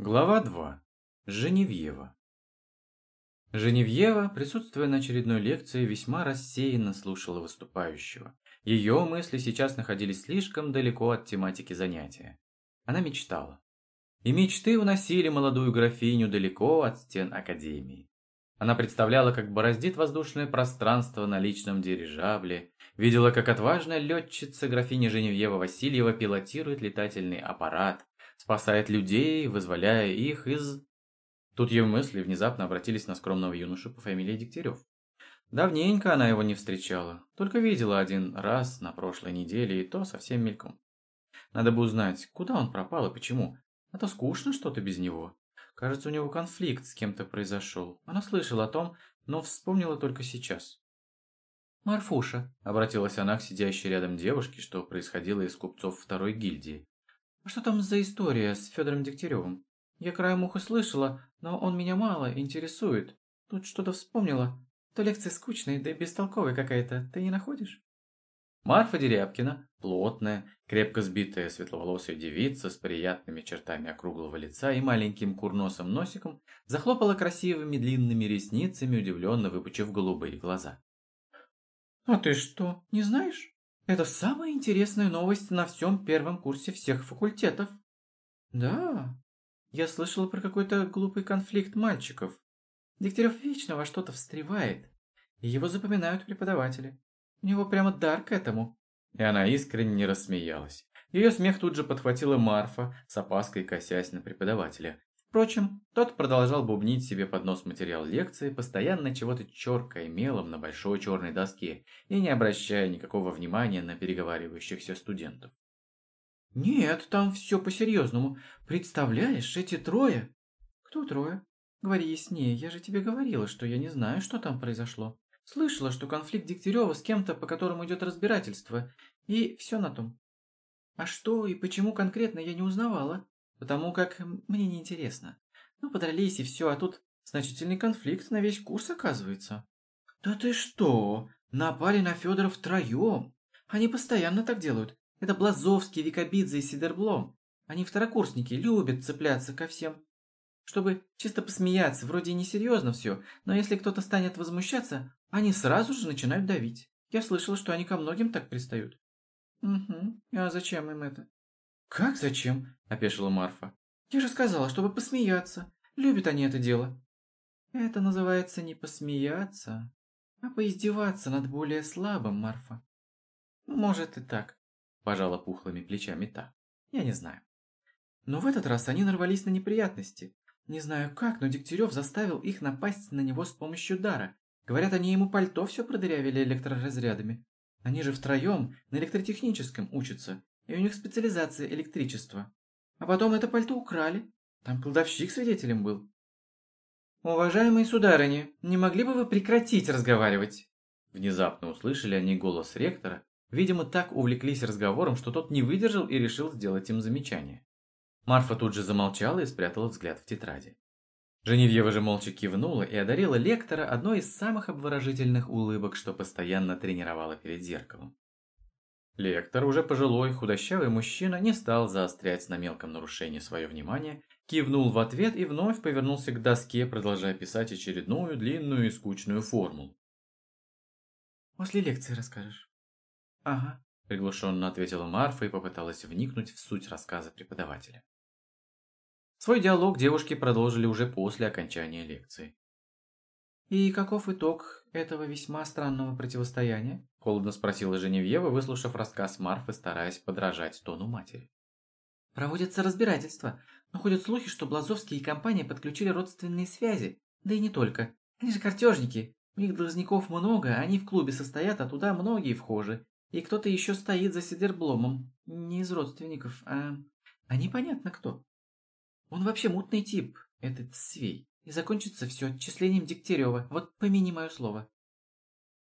Глава 2. Женевьева. Женевьева, присутствуя на очередной лекции, весьма рассеянно слушала выступающего. Ее мысли сейчас находились слишком далеко от тематики занятия. Она мечтала. И мечты уносили молодую графиню далеко от стен академии. Она представляла, как бороздит воздушное пространство на личном дирижабле, видела, как отважная летчица графиня Женевьева Васильева пилотирует летательный аппарат, спасает людей, вызволяя их из... Тут ее мысли внезапно обратились на скромного юношу по фамилии Дегтярев. Давненько она его не встречала, только видела один раз на прошлой неделе, и то совсем мельком. Надо бы узнать, куда он пропал и почему, а то скучно что-то без него. Кажется, у него конфликт с кем-то произошел. Она слышала о том, но вспомнила только сейчас. «Марфуша», — обратилась она к сидящей рядом девушке, что происходило из купцов второй гильдии. А что там за история с Федором Дегтяревым? Я краем уха слышала, но он меня мало интересует. Тут что-то вспомнила. То лекция скучная, да и бестолковая какая-то. Ты не находишь? Марфа Дерябкина, плотная, крепко сбитая светловолосая девица с приятными чертами округлого лица и маленьким курносым носиком, захлопала красивыми длинными ресницами, удивленно выпучив голубые глаза. «А ты что, не знаешь?» Это самая интересная новость на всем первом курсе всех факультетов. Да, я слышала про какой-то глупый конфликт мальчиков. Дегтярев вечно во что-то встревает, и его запоминают преподаватели. У него прямо дар к этому. И она искренне рассмеялась. Ее смех тут же подхватила Марфа, с опаской косясь на преподавателя. Впрочем, тот продолжал бубнить себе под нос материал лекции, постоянно чего-то черкая мелом на большой черной доске и не обращая никакого внимания на переговаривающихся студентов. «Нет, там все по-серьезному. Представляешь, эти трое...» «Кто трое?» «Говори яснее, я же тебе говорила, что я не знаю, что там произошло. Слышала, что конфликт Дегтярева с кем-то, по которому идет разбирательство, и все на том. А что и почему конкретно я не узнавала потому как мне неинтересно. Ну, подрались и все, а тут значительный конфликт на весь курс оказывается. Да ты что? Напали на Федора втроем. Они постоянно так делают. Это Блазовский, Викобидзе и Сидерблом. Они второкурсники, любят цепляться ко всем. Чтобы чисто посмеяться, вроде и несерьезно все, но если кто-то станет возмущаться, они сразу же начинают давить. Я слышала, что они ко многим так пристают. Угу, а зачем им это? «Как зачем?» – опешила Марфа. «Я же сказала, чтобы посмеяться. Любят они это дело». «Это называется не посмеяться, а поиздеваться над более слабым, Марфа». «Может и так», – пожала пухлыми плечами та. «Я не знаю». Но в этот раз они нарвались на неприятности. Не знаю как, но Дегтярев заставил их напасть на него с помощью дара. Говорят, они ему пальто все продырявили электроразрядами. Они же втроем на электротехническом учатся и у них специализация электричество. А потом это пальто украли. Там кладовщик свидетелем был. «Уважаемые сударыни, не могли бы вы прекратить разговаривать?» Внезапно услышали они голос ректора. Видимо, так увлеклись разговором, что тот не выдержал и решил сделать им замечание. Марфа тут же замолчала и спрятала взгляд в тетради. Женевьева же молча кивнула и одарила лектора одной из самых обворожительных улыбок, что постоянно тренировала перед зеркалом. Лектор, уже пожилой, худощавый мужчина, не стал заострять на мелком нарушении свое внимание, кивнул в ответ и вновь повернулся к доске, продолжая писать очередную длинную и скучную формулу. «После лекции расскажешь?» «Ага», – приглушенно ответила Марфа и попыталась вникнуть в суть рассказа преподавателя. Свой диалог девушки продолжили уже после окончания лекции. «И каков итог этого весьма странного противостояния?» – холодно спросила Женевьева, выслушав рассказ Марфы, стараясь подражать тону матери. «Проводятся разбирательства, но ходят слухи, что Блазовские и компания подключили родственные связи, да и не только. Они же картежники, у них должников много, они в клубе состоят, а туда многие вхожи. И кто-то еще стоит за Сидербломом, не из родственников, а... а непонятно кто. Он вообще мутный тип, этот Свей. И закончится все отчислением Дегтярева. Вот помяни мое слово.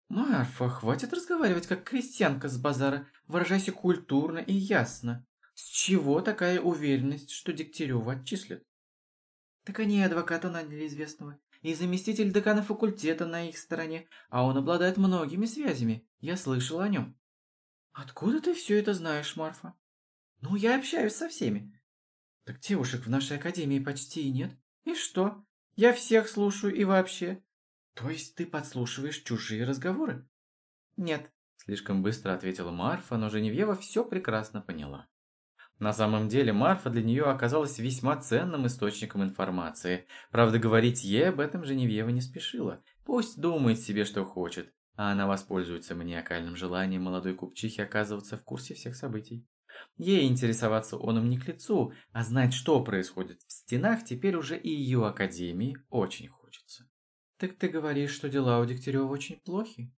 Марфа, хватит разговаривать как крестьянка с базара. Выражайся культурно и ясно. С чего такая уверенность, что Дегтярева отчислят? Так они и адвоката наняли известного. И заместитель декана факультета на их стороне, а он обладает многими связями. Я слышал о нем. Откуда ты все это знаешь, Марфа? Ну, я общаюсь со всеми. Так девушек в нашей академии почти и нет. И что? Я всех слушаю и вообще. То есть ты подслушиваешь чужие разговоры? Нет, слишком быстро ответила Марфа, но Женевьева все прекрасно поняла. На самом деле Марфа для нее оказалась весьма ценным источником информации. Правда, говорить ей об этом Женевьева не спешила. Пусть думает себе, что хочет, а она воспользуется маниакальным желанием молодой купчихи оказываться в курсе всех событий. Ей интересоваться он им не к лицу, а знать, что происходит в стенах, теперь уже и ее академии очень хочется. «Так ты говоришь, что дела у Дегтярева очень плохи?»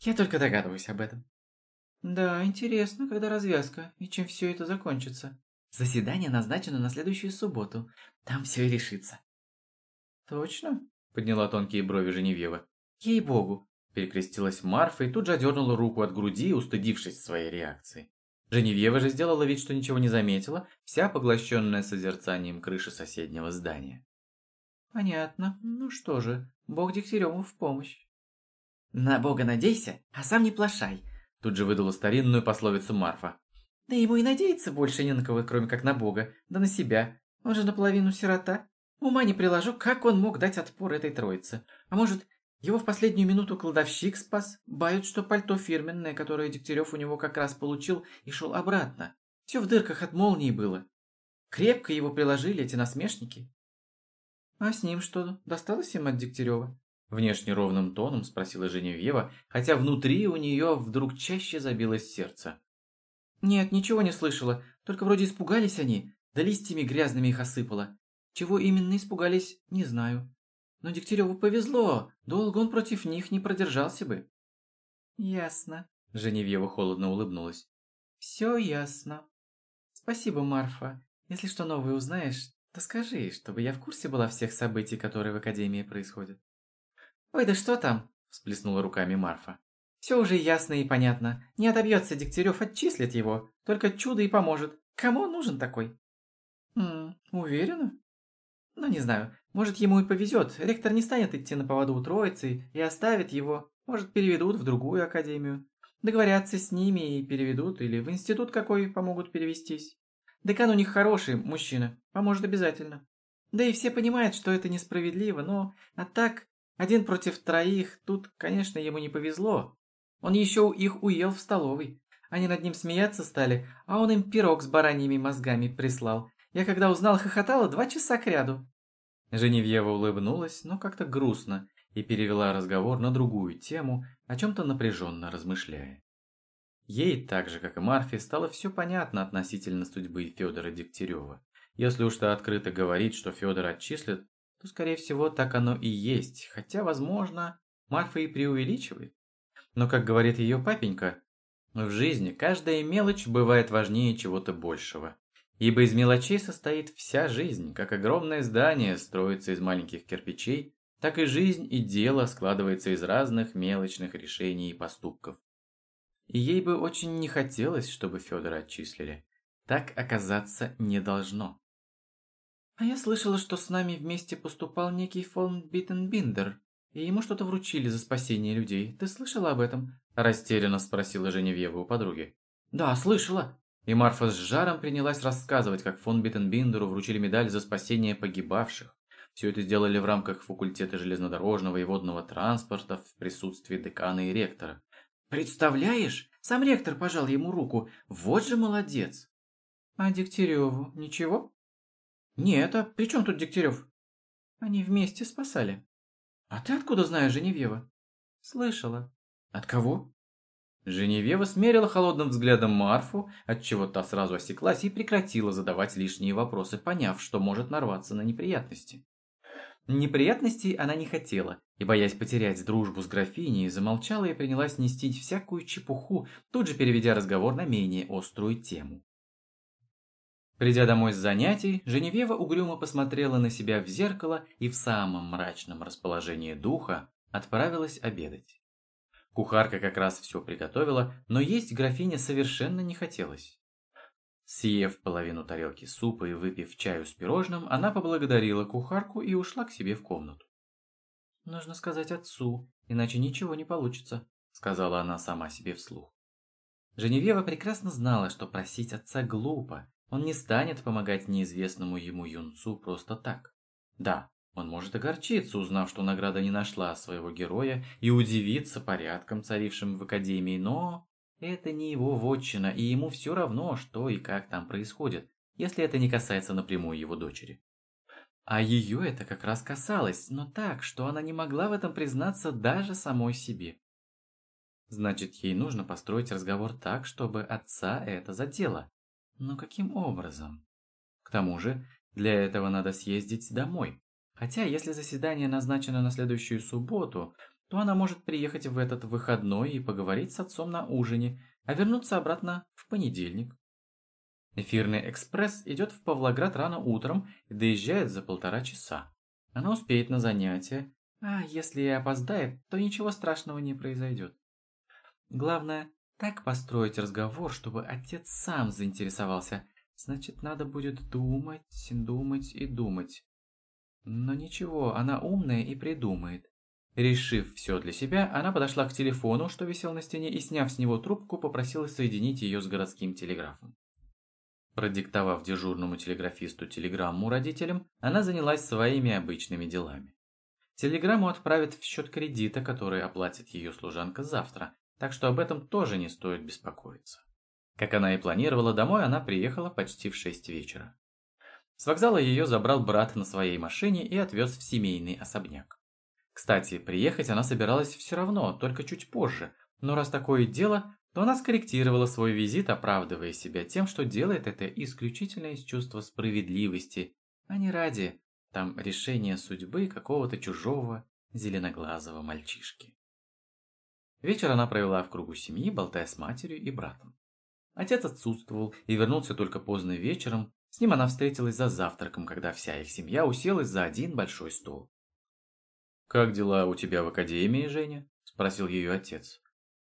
«Я только догадываюсь об этом». «Да, интересно, когда развязка и чем все это закончится». «Заседание назначено на следующую субботу. Там все и решится». «Точно?» – подняла тонкие брови Женевьева. «Ей-богу!» – перекрестилась Марфа и тут же одернула руку от груди, устыдившись своей реакции. Женевьева же сделала вид, что ничего не заметила, вся поглощенная созерцанием крыши соседнего здания. «Понятно. Ну что же, бог Дегтяреву в помощь». «На бога надейся, а сам не плашай», – тут же выдала старинную пословицу Марфа. «Да ему и надеяться больше не на кого, кроме как на бога, да на себя. Он же наполовину сирота. Ума не приложу, как он мог дать отпор этой троице. А может, его в последнюю минуту кладовщик спас. Бают, что пальто фирменное, которое Дегтярев у него как раз получил и шел обратно. Все в дырках от молнии было. Крепко его приложили эти насмешники. А с ним что, досталось им от Дегтярева? Внешне ровным тоном спросила Женевьева, хотя внутри у нее вдруг чаще забилось сердце. Нет, ничего не слышала, только вроде испугались они, да листьями грязными их осыпало. Чего именно испугались, не знаю. Но Дегтяреву повезло, долго он против них не продержался бы. Ясно. Женевьева холодно улыбнулась. Все ясно. Спасибо, Марфа. Если что новое узнаешь, то скажи, чтобы я в курсе была всех событий, которые в Академии происходят. Ой, да что там? Всплеснула руками Марфа. Все уже ясно и понятно. Не отобьется Дегтярев, отчислит его. Только чудо и поможет. Кому он нужен такой? Хм, уверена? Ну, не знаю. Может, ему и повезет. Ректор не станет идти на поводу у троицы и оставит его. Может, переведут в другую академию. Договорятся с ними и переведут, или в институт какой помогут перевестись. Декан у них хороший мужчина, поможет обязательно. Да и все понимают, что это несправедливо, но... А так, один против троих, тут, конечно, ему не повезло. Он еще их уел в столовой. Они над ним смеяться стали, а он им пирог с бараньими мозгами прислал. Я когда узнал, хохотала два часа кряду. Женевьева улыбнулась, но как-то грустно, и перевела разговор на другую тему, о чем-то напряженно размышляя. Ей, так же как и Марфе, стало все понятно относительно судьбы Федора Дегтярева. Если уж ты открыто говорить, что Федора отчислят, то, скорее всего, так оно и есть, хотя, возможно, Марфа и преувеличивает. Но, как говорит ее папенька, в жизни каждая мелочь бывает важнее чего-то большего. Ибо из мелочей состоит вся жизнь, как огромное здание строится из маленьких кирпичей, так и жизнь и дело складывается из разных мелочных решений и поступков. И ей бы очень не хотелось, чтобы Федора отчислили. Так оказаться не должно. А я слышала, что с нами вместе поступал некий фон Биттенбиндер, и ему что-то вручили за спасение людей. Ты слышала об этом? Растерянно спросила Женевьева у подруги. Да, слышала. И Марфа с жаром принялась рассказывать, как фон Биттенбиндеру вручили медаль за спасение погибавших. Все это сделали в рамках факультета железнодорожного и водного транспорта в присутствии декана и ректора. «Представляешь? Сам ректор пожал ему руку. Вот же молодец!» «А Дегтяреву ничего?» «Нет, а при чем тут Дегтярев?» «Они вместе спасали». «А ты откуда знаешь Женевьева?» «Слышала». «От кого?» Женевьева смерила холодным взглядом Марфу, отчего та сразу осеклась и прекратила задавать лишние вопросы, поняв, что может нарваться на неприятности. Неприятностей она не хотела, и, боясь потерять дружбу с графиней, замолчала и принялась нести всякую чепуху, тут же переведя разговор на менее острую тему. Придя домой с занятий, Женевьева угрюмо посмотрела на себя в зеркало и в самом мрачном расположении духа отправилась обедать. Кухарка как раз все приготовила, но есть графине совершенно не хотелось. Съев половину тарелки супа и выпив чаю с пирожным, она поблагодарила кухарку и ушла к себе в комнату. «Нужно сказать отцу, иначе ничего не получится», — сказала она сама себе вслух. Женевьева прекрасно знала, что просить отца глупо, Он не станет помогать неизвестному ему юнцу просто так. Да, он может огорчиться, узнав, что награда не нашла своего героя, и удивиться порядком, царившим в Академии, но это не его вотчина, и ему все равно, что и как там происходит, если это не касается напрямую его дочери. А ее это как раз касалось, но так, что она не могла в этом признаться даже самой себе. Значит, ей нужно построить разговор так, чтобы отца это задело. Но каким образом? К тому же, для этого надо съездить домой. Хотя, если заседание назначено на следующую субботу, то она может приехать в этот выходной и поговорить с отцом на ужине, а вернуться обратно в понедельник. Эфирный экспресс идет в Павлоград рано утром и доезжает за полтора часа. Она успеет на занятия, а если и опоздает, то ничего страшного не произойдет. Главное, так построить разговор, чтобы отец сам заинтересовался. Значит, надо будет думать, думать и думать. Но ничего, она умная и придумает. Решив все для себя, она подошла к телефону, что висел на стене, и, сняв с него трубку, попросила соединить ее с городским телеграфом. Продиктовав дежурному телеграфисту телеграмму родителям, она занялась своими обычными делами. Телеграмму отправят в счет кредита, который оплатит ее служанка завтра, так что об этом тоже не стоит беспокоиться. Как она и планировала, домой она приехала почти в 6 вечера. С вокзала ее забрал брат на своей машине и отвез в семейный особняк. Кстати, приехать она собиралась все равно, только чуть позже, но раз такое дело, то она скорректировала свой визит, оправдывая себя тем, что делает это исключительно из чувства справедливости, а не ради, там, решения судьбы какого-то чужого зеленоглазого мальчишки. Вечер она провела в кругу семьи, болтая с матерью и братом. Отец отсутствовал и вернулся только поздно вечером, с ним она встретилась за завтраком, когда вся их семья уселась за один большой стол. «Как дела у тебя в академии, Женя?» – спросил ее отец.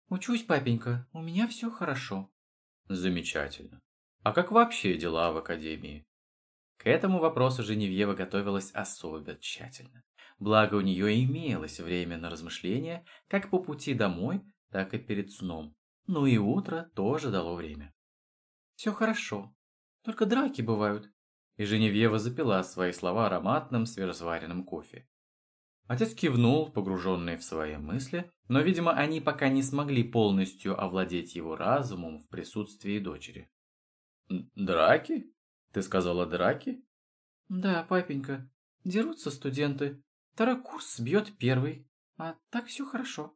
«Учусь, папенька, у меня все хорошо». «Замечательно. А как вообще дела в академии?» К этому вопросу Женевьева готовилась особо тщательно. Благо у нее имелось время на размышления как по пути домой, так и перед сном. Ну и утро тоже дало время. «Все хорошо. Только драки бывают». И Женевьева запила свои слова ароматным свежесваренным кофе. Отец кивнул, погруженный в свои мысли, но, видимо, они пока не смогли полностью овладеть его разумом в присутствии дочери. «Драки? Ты сказала драки?» «Да, папенька. Дерутся студенты. Второй курс бьет первый. А так все хорошо».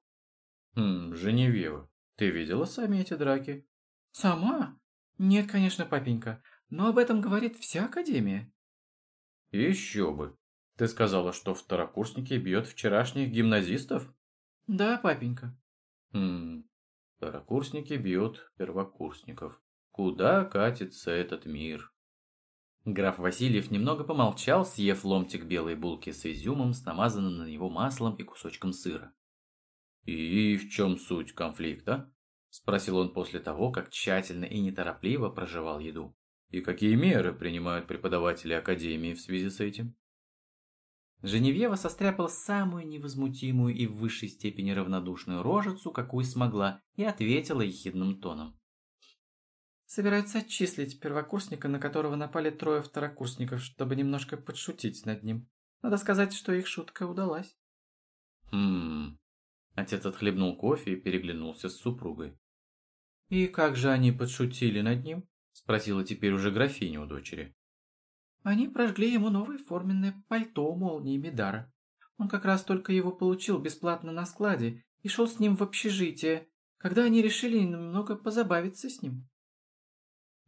«Хм, Женевьева, ты видела сами эти драки?» «Сама? Нет, конечно, папенька. Но об этом говорит вся Академия». «Еще бы. Ты сказала, что второкурсники бьют вчерашних гимназистов? Да, папенька. Хм, второкурсники бьют первокурсников. Куда катится этот мир? Граф Васильев немного помолчал, съев ломтик белой булки с изюмом, с намазанным на него маслом и кусочком сыра. «И в чем суть конфликта?» – спросил он после того, как тщательно и неторопливо прожевал еду. «И какие меры принимают преподаватели Академии в связи с этим?» Женевьева состряпала самую невозмутимую и в высшей степени равнодушную рожицу, какую смогла, и ответила ехидным тоном. Собираются отчислить первокурсника, на которого напали трое второкурсников, чтобы немножко подшутить над ним. Надо сказать, что их шутка удалась. Хм... Отец отхлебнул кофе и переглянулся с супругой. «И как же они подшутили над ним?» Спросила теперь уже графиня у дочери. Они прожгли ему новое форменное пальто молнии Медара. Он как раз только его получил бесплатно на складе и шел с ним в общежитие, когда они решили немного позабавиться с ним.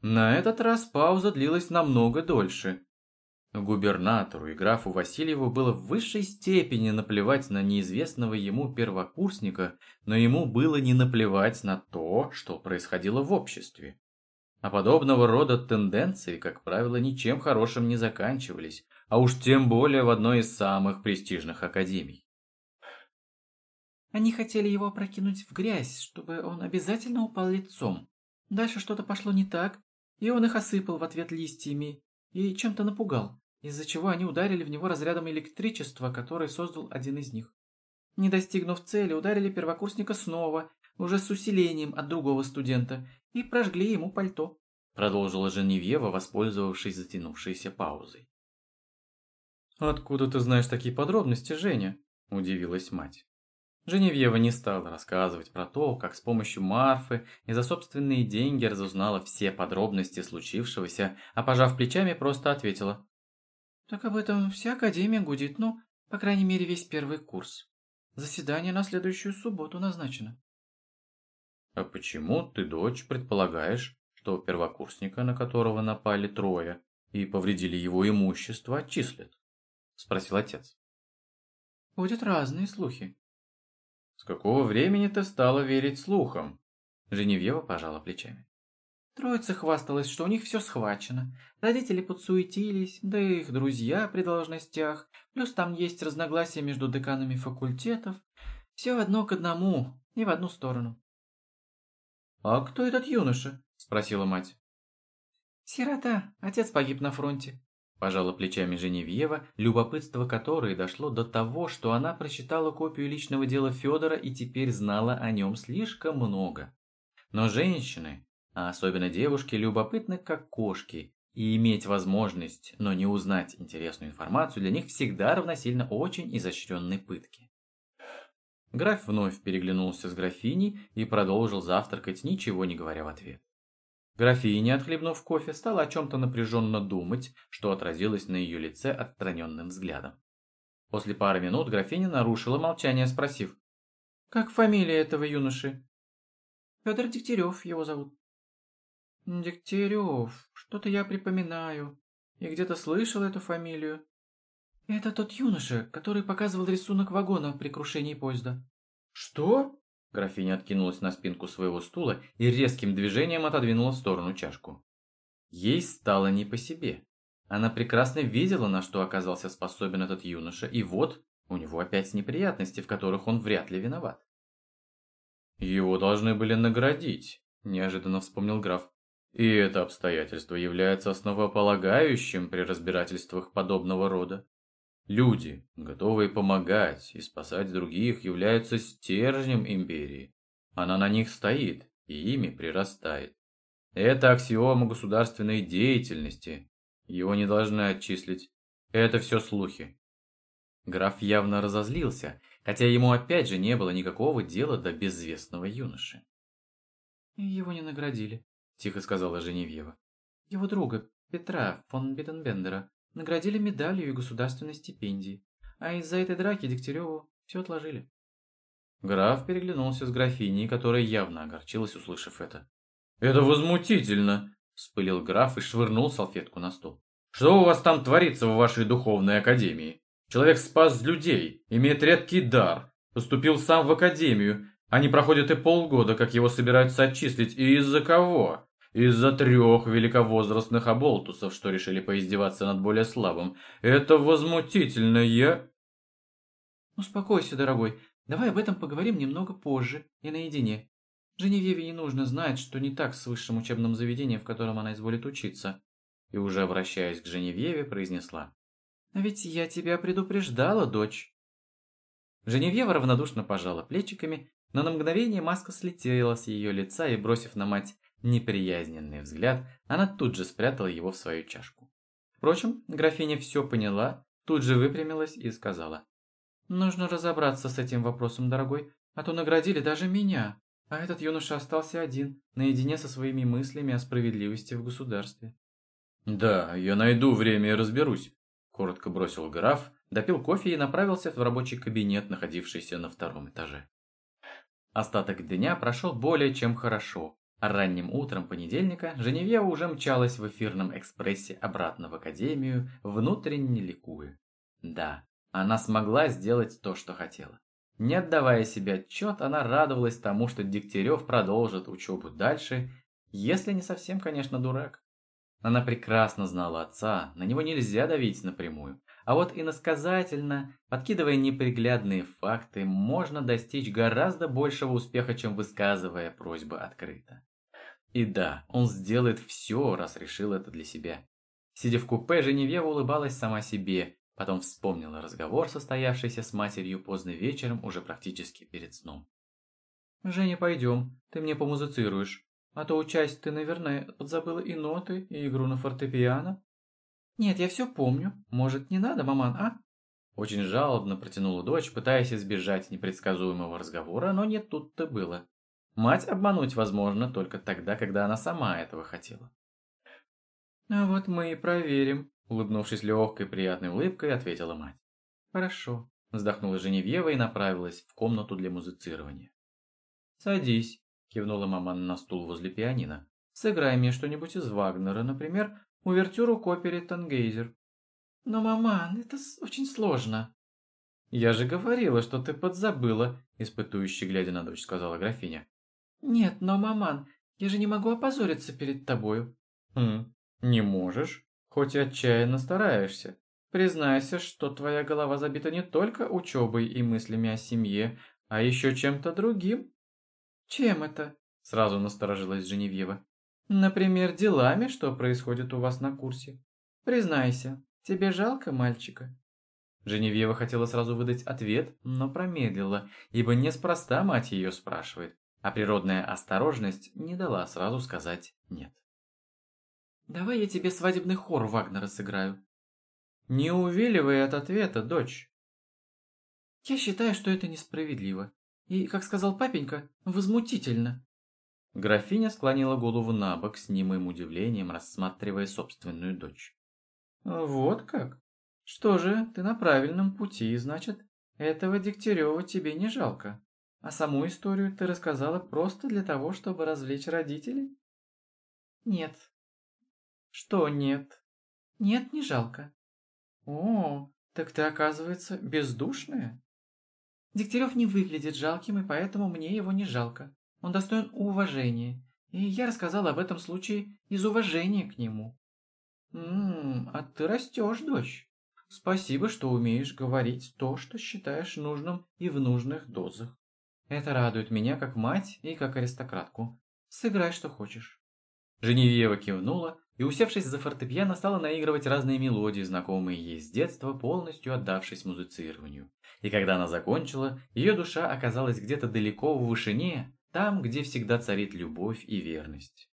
На этот раз пауза длилась намного дольше. Губернатору и графу Васильеву было в высшей степени наплевать на неизвестного ему первокурсника, но ему было не наплевать на то, что происходило в обществе. А подобного рода тенденции, как правило, ничем хорошим не заканчивались, а уж тем более в одной из самых престижных академий. Они хотели его опрокинуть в грязь, чтобы он обязательно упал лицом. Дальше что-то пошло не так, и он их осыпал в ответ листьями и чем-то напугал, из-за чего они ударили в него разрядом электричества, который создал один из них. Не достигнув цели, ударили первокурсника снова, уже с усилением от другого студента, и прожгли ему пальто. продолжила Женевьева, воспользовавшись затянувшейся паузой. «Откуда ты знаешь такие подробности, Женя?» – удивилась мать. Женевьева не стала рассказывать про то, как с помощью Марфы и за собственные деньги разузнала все подробности случившегося, а пожав плечами, просто ответила. «Так об этом вся Академия гудит, ну, по крайней мере, весь первый курс. Заседание на следующую субботу назначено». «А почему ты, дочь, предполагаешь, что первокурсника, на которого напали трое и повредили его имущество, отчислят?» – спросил отец. «Ходят разные слухи». «С какого времени ты стала верить слухам?» Женевьева пожала плечами. Троица хвасталась, что у них все схвачено. Родители подсуетились, да и их друзья при должностях. Плюс там есть разногласия между деканами факультетов. Все одно к одному, и в одну сторону. «А кто этот юноша?» – спросила мать. «Сирота. Отец погиб на фронте. Пожала плечами Женевьева, любопытство которой дошло до того, что она прочитала копию личного дела Федора и теперь знала о нем слишком много. Но женщины, а особенно девушки, любопытны как кошки, и иметь возможность, но не узнать интересную информацию для них всегда равносильно очень изощренной пытке. Граф вновь переглянулся с графиней и продолжил завтракать, ничего не говоря в ответ. Графиня, отхлебнув кофе, стала о чем-то напряженно думать, что отразилось на ее лице отстраненным взглядом. После пары минут графиня нарушила молчание, спросив. «Как фамилия этого юноши?» «Федор Дегтярев его зовут». «Дегтярев, что-то я припоминаю. И где-то слышал эту фамилию. Это тот юноша, который показывал рисунок вагона при крушении поезда». «Что?» Графиня откинулась на спинку своего стула и резким движением отодвинула в сторону чашку. Ей стало не по себе. Она прекрасно видела, на что оказался способен этот юноша, и вот у него опять неприятности, в которых он вряд ли виноват. «Его должны были наградить», – неожиданно вспомнил граф. «И это обстоятельство является основополагающим при разбирательствах подобного рода. Люди, готовые помогать и спасать других, являются стержнем империи. Она на них стоит и ими прирастает. Это аксиома государственной деятельности. Его не должны отчислить. Это все слухи. Граф явно разозлился, хотя ему опять же не было никакого дела до безвестного юноши. «Его не наградили», – тихо сказала Женевьева. «Его друга, Петра фон Биденбендера, Наградили медалью и государственной стипендией. А из-за этой драки Дегтяреву все отложили. Граф переглянулся с графиней, которая явно огорчилась, услышав это. «Это возмутительно!» – вспылил граф и швырнул салфетку на стол. «Что у вас там творится в вашей духовной академии? Человек спас людей, имеет редкий дар, поступил сам в академию, а не проходит и полгода, как его собираются отчислить, и из-за кого? Из-за трех великовозрастных оболтусов, что решили поиздеваться над более слабым. Это возмутительно, я... Успокойся, дорогой. Давай об этом поговорим немного позже и наедине. Женевьеве не нужно знать, что не так с высшим учебным заведением, в котором она изволит учиться. И уже обращаясь к Женевьеве, произнесла. А ведь я тебя предупреждала, дочь. Женевьева равнодушно пожала плечиками, но на мгновение маска слетела с ее лица и, бросив на мать неприязненный взгляд, она тут же спрятала его в свою чашку. Впрочем, графиня все поняла, тут же выпрямилась и сказала. «Нужно разобраться с этим вопросом, дорогой, а то наградили даже меня, а этот юноша остался один, наедине со своими мыслями о справедливости в государстве». «Да, я найду время и разберусь», – коротко бросил граф, допил кофе и направился в рабочий кабинет, находившийся на втором этаже. Остаток дня прошел более чем хорошо. Ранним утром понедельника Женевьева уже мчалась в эфирном экспрессе обратно в академию, внутренне ликуя. Да, она смогла сделать то, что хотела. Не отдавая себе отчет, она радовалась тому, что Дегтярев продолжит учебу дальше, если не совсем, конечно, дурак. Она прекрасно знала отца, на него нельзя давить напрямую. А вот иносказательно, подкидывая неприглядные факты, можно достичь гораздо большего успеха, чем высказывая просьбы открыто. И да, он сделает все, раз решил это для себя. Сидя в купе, Женевьева улыбалась сама себе, потом вспомнила разговор, состоявшийся с матерью поздно вечером, уже практически перед сном. «Женя, пойдем, ты мне помузицируешь. А то учась ты, наверное, подзабыла и ноты, и игру на фортепиано. Нет, я все помню. Может, не надо, маман, а? Очень жалобно протянула дочь, пытаясь избежать непредсказуемого разговора, но не тут-то было. Мать обмануть возможно только тогда, когда она сама этого хотела. «А вот мы и проверим», — улыбнувшись легкой приятной улыбкой, ответила мать. «Хорошо», — вздохнула Женевьева и направилась в комнату для музицирования. «Садись», — кивнула мама на стул возле пианино. «Сыграй мне что-нибудь из Вагнера, например, увертюру к опере «Тангейзер». «Но, маман, это очень сложно». «Я же говорила, что ты подзабыла», — испытующе глядя на дочь, сказала графиня. «Нет, но, маман, я же не могу опозориться перед тобою». «Хм, не можешь, хоть и отчаянно стараешься. Признайся, что твоя голова забита не только учебой и мыслями о семье, а еще чем-то другим». «Чем это?» – сразу насторожилась Женевьева. «Например, делами, что происходит у вас на курсе. Признайся, тебе жалко мальчика?» Женевьева хотела сразу выдать ответ, но промедлила, ибо неспроста мать ее спрашивает, а природная осторожность не дала сразу сказать «нет». «Давай я тебе свадебный хор Вагнера сыграю». «Не увиливай от ответа, дочь». «Я считаю, что это несправедливо. И, как сказал папенька, возмутительно». Графиня склонила голову на бок с немым удивлением, рассматривая собственную дочь. «Вот как? Что же, ты на правильном пути, значит, этого Дегтярева тебе не жалко. А саму историю ты рассказала просто для того, чтобы развлечь родителей?» «Нет». «Что нет?» «Нет, не жалко». «О, так ты, оказывается, бездушная?» Дегтярев не выглядит жалким, и поэтому мне его не жалко. Он достоин уважения, и я рассказала об этом случае из уважения к нему. Ммм, а ты растешь, дочь. Спасибо, что умеешь говорить то, что считаешь нужным и в нужных дозах. Это радует меня как мать и как аристократку. Сыграй, что хочешь. Женевьева кивнула и, усевшись за фортепиано, стала наигрывать разные мелодии, знакомые ей с детства, полностью отдавшись музицированию. И когда она закончила, ее душа оказалась где-то далеко в вышине, там, где всегда царит любовь и верность.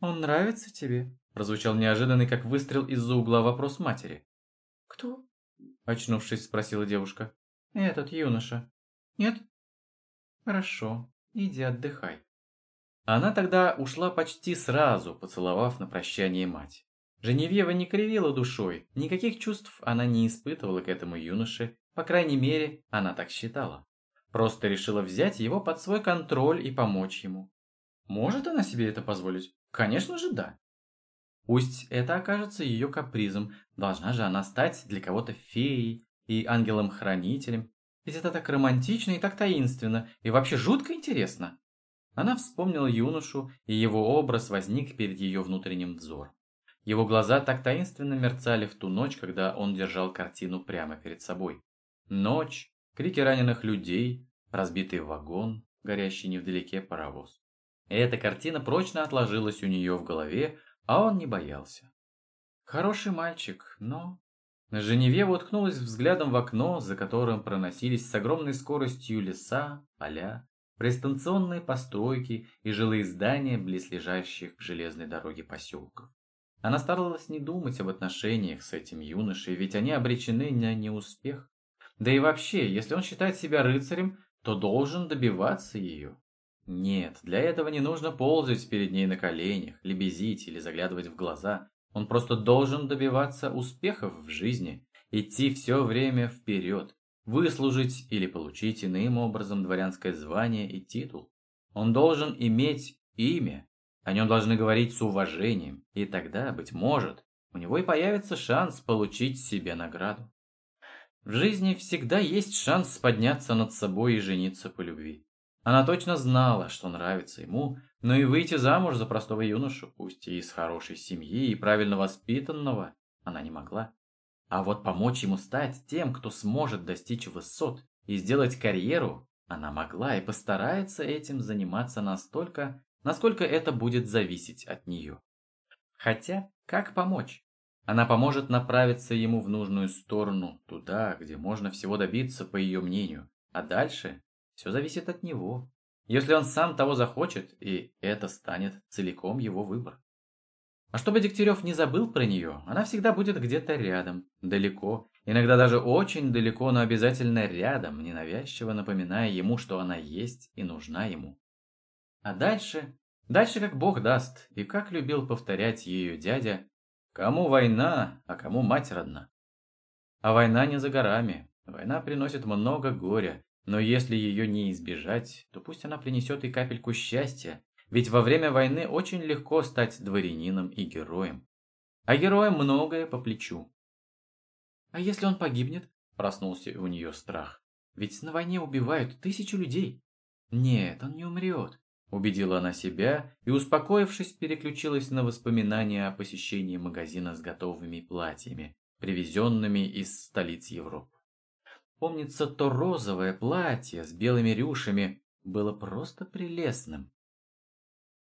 «Он нравится тебе?» – прозвучал неожиданный, как выстрел из-за угла вопрос матери. «Кто?» – очнувшись, спросила девушка. «Этот юноша». «Нет?» «Хорошо, иди отдыхай». Она тогда ушла почти сразу, поцеловав на прощание мать. Женевьева не кривила душой, никаких чувств она не испытывала к этому юноше, по крайней мере, она так считала. Просто решила взять его под свой контроль и помочь ему. Может она себе это позволить? Конечно же да. Пусть это окажется ее капризом, должна же она стать для кого-то феей и ангелом-хранителем. Ведь это так романтично и так таинственно, и вообще жутко интересно. Она вспомнила юношу, и его образ возник перед ее внутренним взором. Его глаза так таинственно мерцали в ту ночь, когда он держал картину прямо перед собой. Ночь, крики раненых людей, разбитый вагон, горящий невдалеке паровоз. Эта картина прочно отложилась у нее в голове, а он не боялся. Хороший мальчик, но... Женевьева уткнулась взглядом в окно, за которым проносились с огромной скоростью леса, поля, пристанционные постройки и жилые здания близлежащих к железной дороге поселков. Она старалась не думать об отношениях с этим юношей, ведь они обречены на неуспех. Да и вообще, если он считает себя рыцарем, то должен добиваться ее. Нет, для этого не нужно ползать перед ней на коленях, лебезить или заглядывать в глаза. Он просто должен добиваться успехов в жизни, идти все время вперед, выслужить или получить иным образом дворянское звание и титул. Он должен иметь имя, о нем должны говорить с уважением, и тогда, быть может, у него и появится шанс получить себе награду. В жизни всегда есть шанс подняться над собой и жениться по любви. Она точно знала, что нравится ему, но и выйти замуж за простого юношу, пусть и из хорошей семьи и правильно воспитанного, она не могла. А вот помочь ему стать тем, кто сможет достичь высот и сделать карьеру, она могла и постарается этим заниматься настолько, насколько это будет зависеть от нее. Хотя, как помочь? Она поможет направиться ему в нужную сторону, туда, где можно всего добиться, по ее мнению. А дальше все зависит от него. если он сам того захочет, и это станет целиком его выбор. А чтобы Дегтярев не забыл про нее, она всегда будет где-то рядом, далеко, иногда даже очень далеко, но обязательно рядом, ненавязчиво напоминая ему, что она есть и нужна ему. А дальше, дальше как Бог даст, и как любил повторять ее дядя, кому война, а кому мать родна. А война не за горами, война приносит много горя, но если ее не избежать, то пусть она принесет и капельку счастья, ведь во время войны очень легко стать дворянином и героем. А героям многое по плечу. А если он погибнет? Проснулся у нее страх. Ведь на войне убивают тысячу людей. Нет, он не умрет. Убедила она себя и, успокоившись, переключилась на воспоминания о посещении магазина с готовыми платьями, привезенными из столиц Европы. Помнится, то розовое платье с белыми рюшами было просто прелестным.